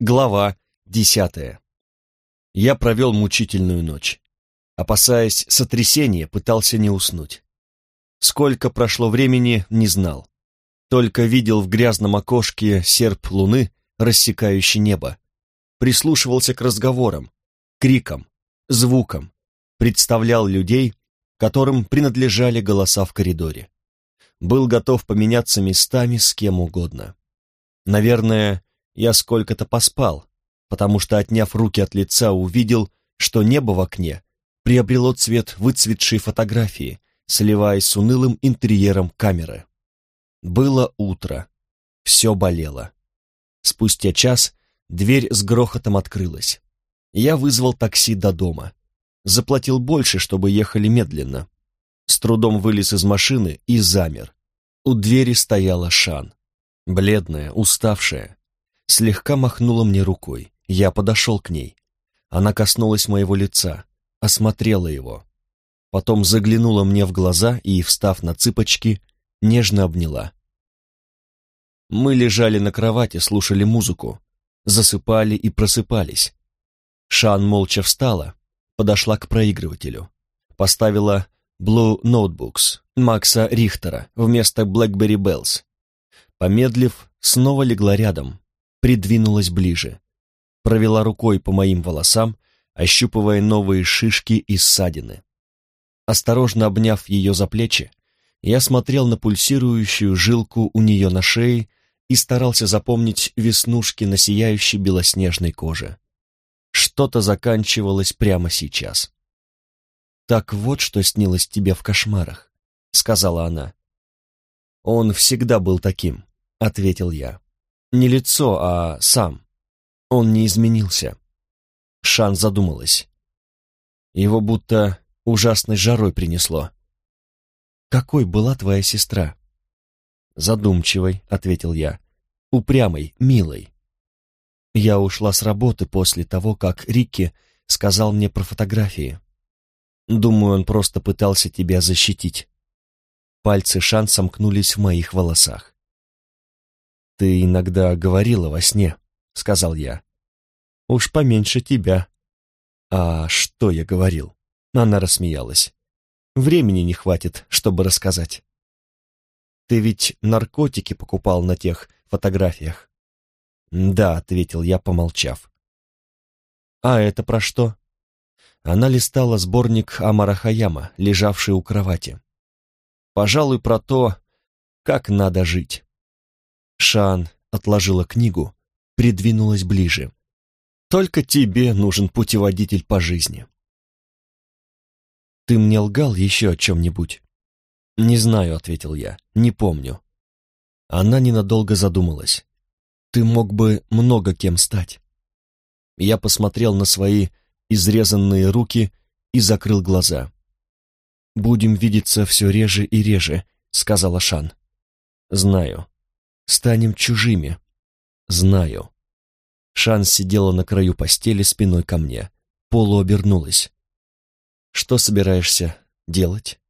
Глава десятая. Я провел мучительную ночь. Опасаясь сотрясения, пытался не уснуть. Сколько прошло времени, не знал. Только видел в грязном окошке серп луны, рассекающий небо. Прислушивался к разговорам, крикам, звукам. Представлял людей, которым принадлежали голоса в коридоре. Был готов поменяться местами с кем угодно. Наверное, я сколько-то поспал, потому что, отняв руки от лица, увидел, что небо в окне приобрело цвет выцветшей фотографии, сливаясь с унылым интерьером камеры. Было утро. Все болело. Спустя час дверь с грохотом открылась. Я вызвал такси до дома. Заплатил больше, чтобы ехали медленно. С трудом вылез из машины и замер. У двери стояла Шан. Бледная, уставшая. Слегка махнула мне рукой. Я подошел к ней. Она коснулась моего лица, осмотрела его. Потом заглянула мне в глаза и, встав на цыпочки, нежно обняла. Мы лежали на кровати, слушали музыку, засыпали и просыпались. Шан молча встала, подошла к проигрывателю, поставила Blue Notebooks Макса Рихтера вместо Blackberry Bells. Помедлив, снова легла рядом, придвинулась ближе, провела рукой по моим волосам, ощупывая новые шишки и ссадины. Осторожно обняв ее за плечи, я смотрел на пульсирующую жилку у нее на шее и старался запомнить веснушки на сияющей белоснежной коже. Что-то заканчивалось прямо сейчас. «Так вот, что снилось тебе в кошмарах», — сказала она. «Он всегда был таким», — ответил я. «Не лицо, а сам. Он не изменился». Шан задумалась. Его будто ужасной жарой принесло. «Какой была твоя сестра?» «Задумчивой», — ответил я. «Упрямой, милой». Я ушла с работы после того, как Рикки сказал мне про фотографии. Думаю, он просто пытался тебя защитить. Пальцы Шан сомкнулись в моих волосах. «Ты иногда говорила во сне», — сказал я. «Уж поменьше тебя». «А что я говорил?» Она рассмеялась. «Времени не хватит, чтобы рассказать». «Ты ведь наркотики покупал на тех фотографиях?» «Да», — ответил я, помолчав. «А это про что?» Она листала сборник Амара Хаяма, лежавший у кровати. Пожалуй, про то, как надо жить. Шан отложила книгу, придвинулась ближе. Только тебе нужен путеводитель по жизни. Ты мне лгал еще о чем-нибудь? Не знаю, ответил я, не помню. Она ненадолго задумалась. Ты мог бы много кем стать. Я посмотрел на свои изрезанные руки и закрыл глаза. «Будем видеться все реже и реже», — сказала Шан. «Знаю. Станем чужими». «Знаю». Шан сидела на краю постели спиной ко мне. Полу обернулась. «Что собираешься делать?»